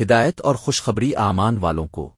ہدایت اور خوشخبری آمان والوں کو۔